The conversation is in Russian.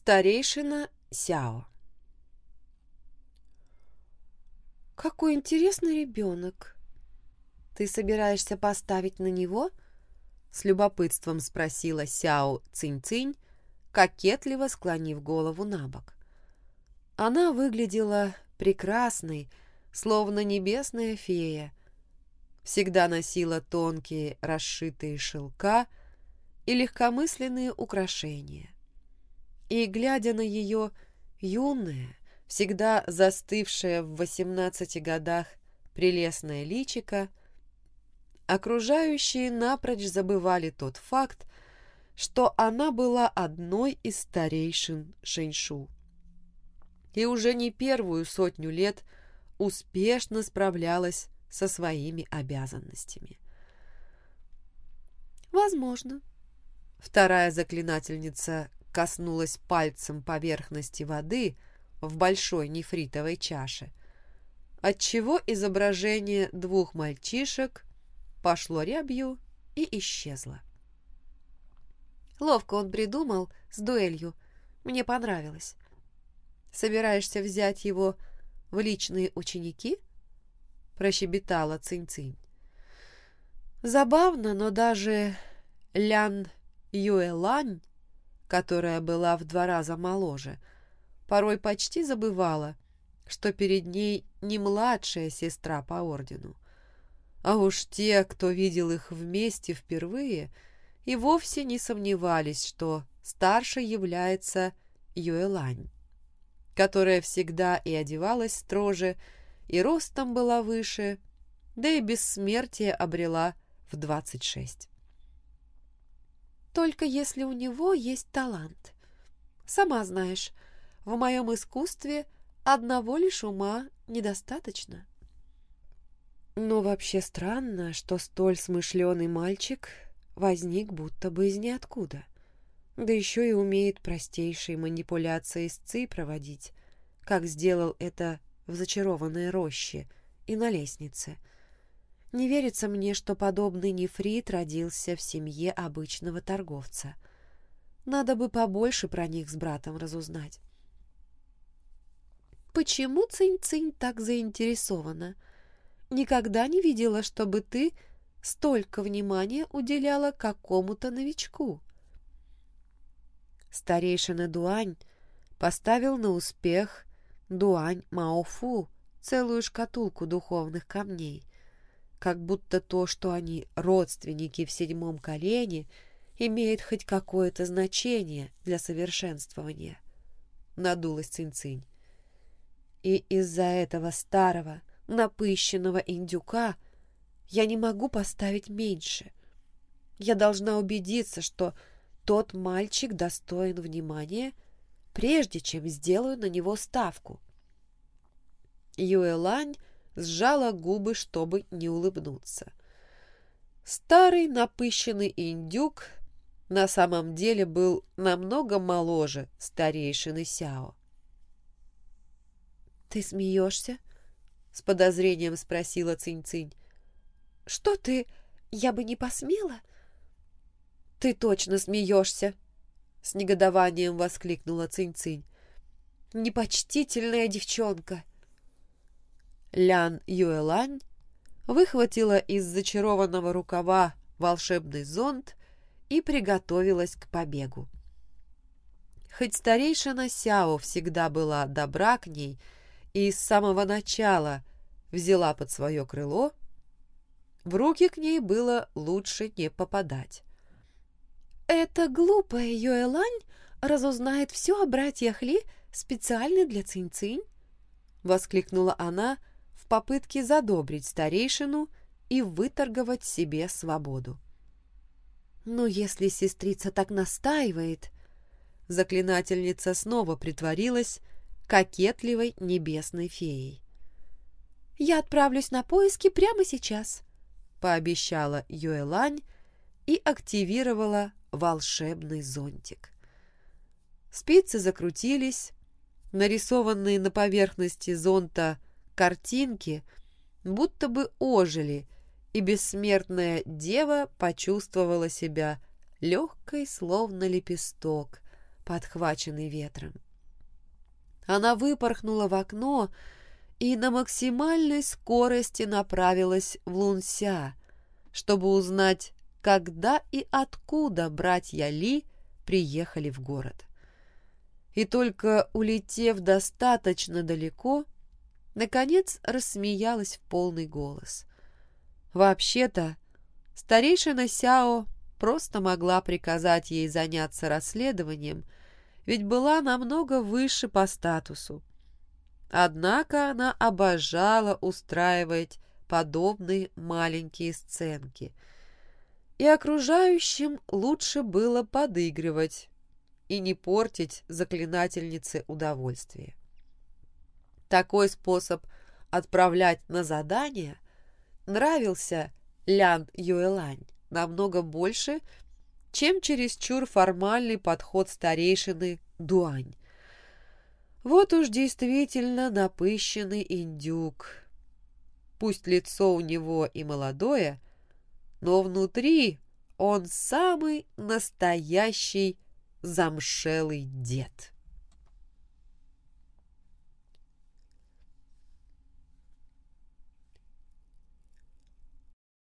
Старейшина Сяо. «Какой интересный ребенок! Ты собираешься поставить на него?» С любопытством спросила Сяо Цинь-Цинь, кокетливо склонив голову на бок. Она выглядела прекрасной, словно небесная фея. Всегда носила тонкие расшитые шелка и легкомысленные украшения и, глядя на ее юное, всегда застывшее в восемнадцати годах прелестное личико, окружающие напрочь забывали тот факт, что она была одной из старейшин Шэньшу и уже не первую сотню лет успешно справлялась со своими обязанностями. Возможно. Вторая заклинательница коснулась пальцем поверхности воды в большой нефритовой чаше, отчего изображение двух мальчишек пошло рябью и исчезло. Ловко он придумал с дуэлью. Мне понравилось. Собираешься взять его в личные ученики? Прощебетала Цинь-Цинь. Забавно, но даже Лян Юэлань которая была в два раза моложе, порой почти забывала, что перед ней не младшая сестра по ордену. А уж те, кто видел их вместе впервые, и вовсе не сомневались, что старшей является Юэлань, которая всегда и одевалась строже, и ростом была выше, да и бессмертие обрела в двадцать шесть только если у него есть талант. Сама знаешь, в моем искусстве одного лишь ума недостаточно. Но вообще странно, что столь смышленый мальчик возник будто бы из ниоткуда. Да еще и умеет простейшие манипуляции с ЦИ проводить, как сделал это в зачарованной роще и на лестнице — не верится мне, что подобный нефрит родился в семье обычного торговца. Надо бы побольше про них с братом разузнать. Почему Цинь-Цинь так заинтересована? Никогда не видела, чтобы ты столько внимания уделяла какому-то новичку. Старейшина Дуань поставил на успех Дуань Маофу целую шкатулку духовных камней как будто то, что они родственники в седьмом колене, имеет хоть какое-то значение для совершенствования. Надулась Цинцинь. И из-за этого старого, напыщенного индюка я не могу поставить меньше. Я должна убедиться, что тот мальчик достоин внимания, прежде чем сделаю на него ставку. Юэлань сжала губы, чтобы не улыбнуться. Старый напыщенный индюк на самом деле был намного моложе старейшины Сяо. «Ты смеешься?» — с подозрением спросила Цинь-Цинь. «Что ты? Я бы не посмела?» «Ты точно смеешься!» — с негодованием воскликнула Цинь-Цинь. «Непочтительная девчонка!» Лян Юэлань выхватила из зачарованного рукава волшебный зонт и приготовилась к побегу. Хоть старейшина Сяо всегда была добра к ней и с самого начала взяла под свое крыло, в руки к ней было лучше не попадать. «Эта глупая Юэлань разузнает все о братьях Ли специально для Цинь-Цинь?» — воскликнула она, попытке задобрить старейшину и выторговать себе свободу. «Ну, если сестрица так настаивает...» Заклинательница снова притворилась кокетливой небесной феей. «Я отправлюсь на поиски прямо сейчас», — пообещала Юэлань и активировала волшебный зонтик. Спицы закрутились, нарисованные на поверхности зонта Картинки будто бы ожили, и бессмертная дева почувствовала себя легкой, словно лепесток, подхваченный ветром. Она выпорхнула в окно и на максимальной скорости направилась в Лунся, чтобы узнать, когда и откуда братья Ли приехали в город. И только улетев достаточно далеко, наконец рассмеялась в полный голос. Вообще-то, старейшина Сяо просто могла приказать ей заняться расследованием, ведь была намного выше по статусу. Однако она обожала устраивать подобные маленькие сценки. И окружающим лучше было подыгрывать и не портить заклинательнице удовольствие. Такой способ отправлять на задание нравился Лян Юэлань намного больше, чем чересчур формальный подход старейшины Дуань. Вот уж действительно напыщенный индюк. Пусть лицо у него и молодое, но внутри он самый настоящий замшелый дед.